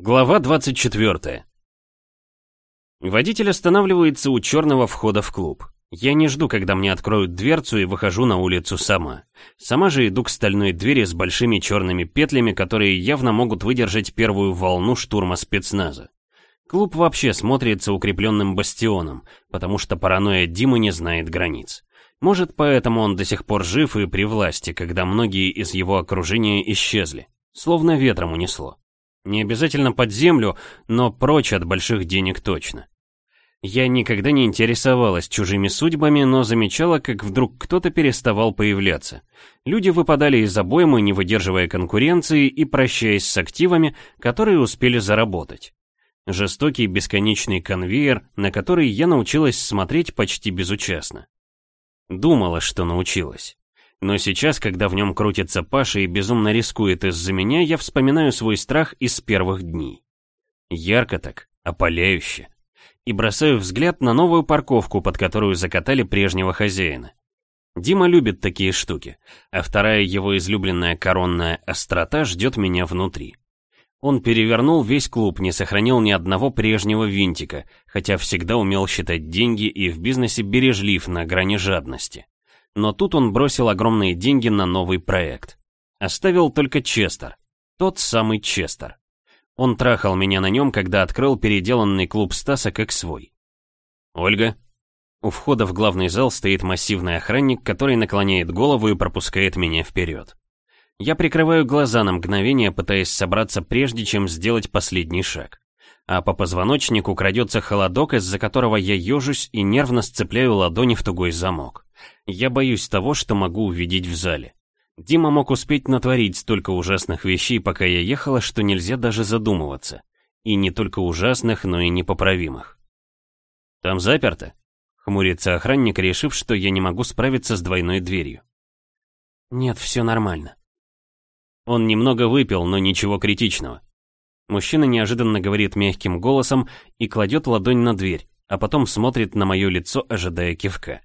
Глава 24. Водитель останавливается у черного входа в клуб. Я не жду, когда мне откроют дверцу и выхожу на улицу сама. Сама же иду к стальной двери с большими черными петлями, которые явно могут выдержать первую волну штурма спецназа. Клуб вообще смотрится укрепленным бастионом, потому что паранойя Димы не знает границ. Может, поэтому он до сих пор жив и при власти, когда многие из его окружения исчезли. Словно ветром унесло. Не обязательно под землю, но прочь от больших денег точно. Я никогда не интересовалась чужими судьбами, но замечала, как вдруг кто-то переставал появляться. Люди выпадали из обоймы, не выдерживая конкуренции и прощаясь с активами, которые успели заработать. Жестокий бесконечный конвейер, на который я научилась смотреть почти безучастно. Думала, что научилась. Но сейчас, когда в нем крутится Паша и безумно рискует из-за меня, я вспоминаю свой страх из первых дней. Ярко так, опаляюще. И бросаю взгляд на новую парковку, под которую закатали прежнего хозяина. Дима любит такие штуки, а вторая его излюбленная коронная острота ждет меня внутри. Он перевернул весь клуб, не сохранил ни одного прежнего винтика, хотя всегда умел считать деньги и в бизнесе бережлив на грани жадности. Но тут он бросил огромные деньги на новый проект. Оставил только Честер. Тот самый Честер. Он трахал меня на нем, когда открыл переделанный клуб Стаса как свой. «Ольга?» У входа в главный зал стоит массивный охранник, который наклоняет голову и пропускает меня вперед. Я прикрываю глаза на мгновение, пытаясь собраться прежде, чем сделать последний шаг. А по позвоночнику крадется холодок, из-за которого я ежусь и нервно сцепляю ладони в тугой замок. Я боюсь того, что могу увидеть в зале. Дима мог успеть натворить столько ужасных вещей, пока я ехала, что нельзя даже задумываться. И не только ужасных, но и непоправимых. «Там заперто?» — хмурится охранник, решив, что я не могу справиться с двойной дверью. «Нет, все нормально». Он немного выпил, но ничего критичного. Мужчина неожиданно говорит мягким голосом и кладет ладонь на дверь, а потом смотрит на мое лицо, ожидая кивка.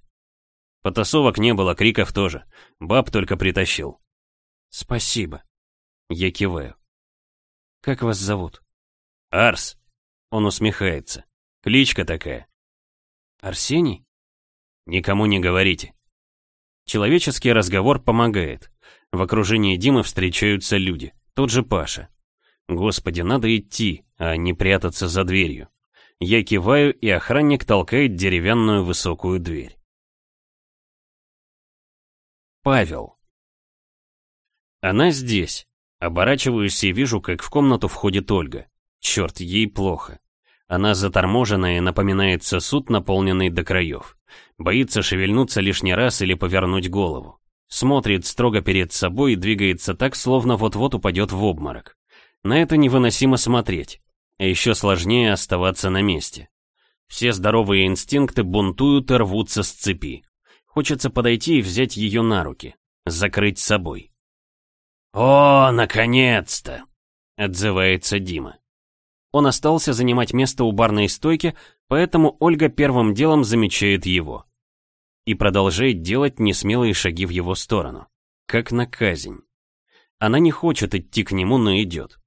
Потасовок не было, криков тоже. Баб только притащил. Спасибо. Я киваю. Как вас зовут? Арс. Он усмехается. Кличка такая. Арсений? Никому не говорите. Человеческий разговор помогает. В окружении Димы встречаются люди. Тот же Паша. Господи, надо идти, а не прятаться за дверью. Я киваю, и охранник толкает деревянную высокую дверь. Павел. Она здесь. Оборачиваюсь и вижу, как в комнату входит Ольга. Черт, ей плохо. Она заторможена и напоминает сосуд, наполненный до краев. Боится шевельнуться лишний раз или повернуть голову. Смотрит строго перед собой и двигается так, словно вот-вот упадет в обморок. На это невыносимо смотреть. А еще сложнее оставаться на месте. Все здоровые инстинкты бунтуют и рвутся с цепи. Хочется подойти и взять ее на руки. Закрыть собой. «О, наконец-то!» — отзывается Дима. Он остался занимать место у барной стойки, поэтому Ольга первым делом замечает его. И продолжает делать несмелые шаги в его сторону. Как на казнь. Она не хочет идти к нему, но идет.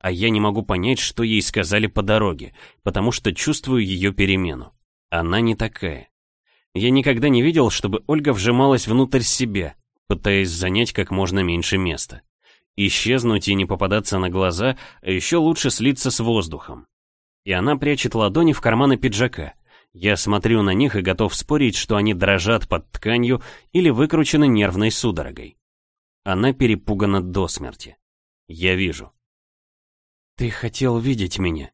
А я не могу понять, что ей сказали по дороге, потому что чувствую ее перемену. Она не такая. Я никогда не видел, чтобы Ольга вжималась внутрь себя, пытаясь занять как можно меньше места. Исчезнуть и не попадаться на глаза, а еще лучше слиться с воздухом. И она прячет ладони в карманы пиджака. Я смотрю на них и готов спорить, что они дрожат под тканью или выкручены нервной судорогой. Она перепугана до смерти. Я вижу. «Ты хотел видеть меня?»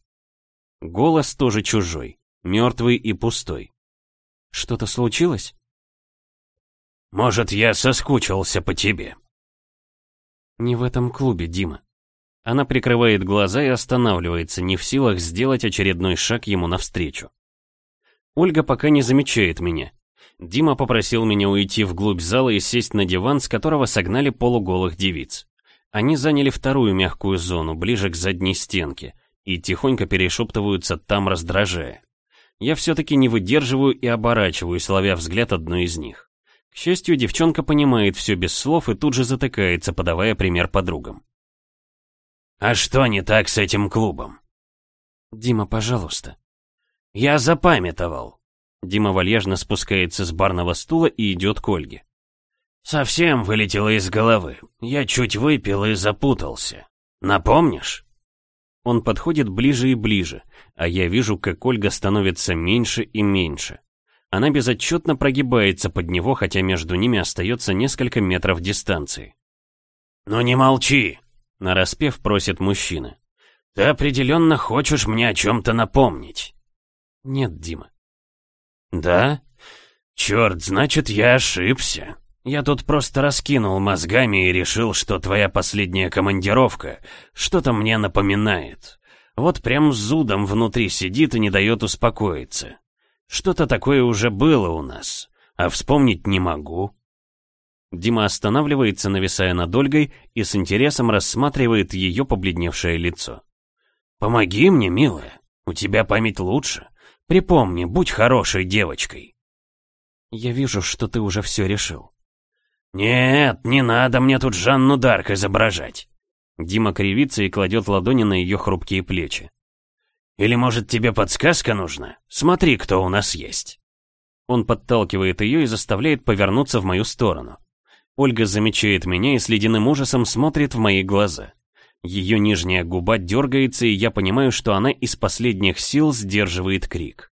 Голос тоже чужой, мертвый и пустой. Что-то случилось? Может, я соскучился по тебе. Не в этом клубе, Дима. Она прикрывает глаза и останавливается, не в силах сделать очередной шаг ему навстречу. Ольга пока не замечает меня. Дима попросил меня уйти вглубь зала и сесть на диван, с которого согнали полуголых девиц. Они заняли вторую мягкую зону, ближе к задней стенке, и тихонько перешептываются там, раздражая. Я все-таки не выдерживаю и оборачиваюсь, ловя взгляд одной из них. К счастью, девчонка понимает все без слов и тут же затыкается, подавая пример подругам. «А что не так с этим клубом?» «Дима, пожалуйста». «Я запамятовал». Дима вальяжно спускается с барного стула и идет к Ольге. «Совсем вылетело из головы. Я чуть выпил и запутался. Напомнишь?» Он подходит ближе и ближе, а я вижу, как Ольга становится меньше и меньше. Она безотчетно прогибается под него, хотя между ними остается несколько метров дистанции. «Ну не молчи!» — нараспев просит мужчина. «Ты определенно хочешь мне о чем-то напомнить?» «Нет, Дима». «Да? Черт, значит, я ошибся. Я тут просто раскинул мозгами и решил, что твоя последняя командировка что-то мне напоминает. Вот прям с зудом внутри сидит и не дает успокоиться. Что-то такое уже было у нас, а вспомнить не могу». Дима останавливается, нависая над Ольгой, и с интересом рассматривает ее побледневшее лицо. «Помоги мне, милая, у тебя память лучше. Припомни, будь хорошей девочкой». «Я вижу, что ты уже все решил». «Нет, не надо мне тут Жанну Дарк изображать». Дима кривится и кладет ладони на ее хрупкие плечи. «Или, может, тебе подсказка нужна? Смотри, кто у нас есть». Он подталкивает ее и заставляет повернуться в мою сторону. Ольга замечает меня и с ледяным ужасом смотрит в мои глаза. Ее нижняя губа дергается, и я понимаю, что она из последних сил сдерживает крик.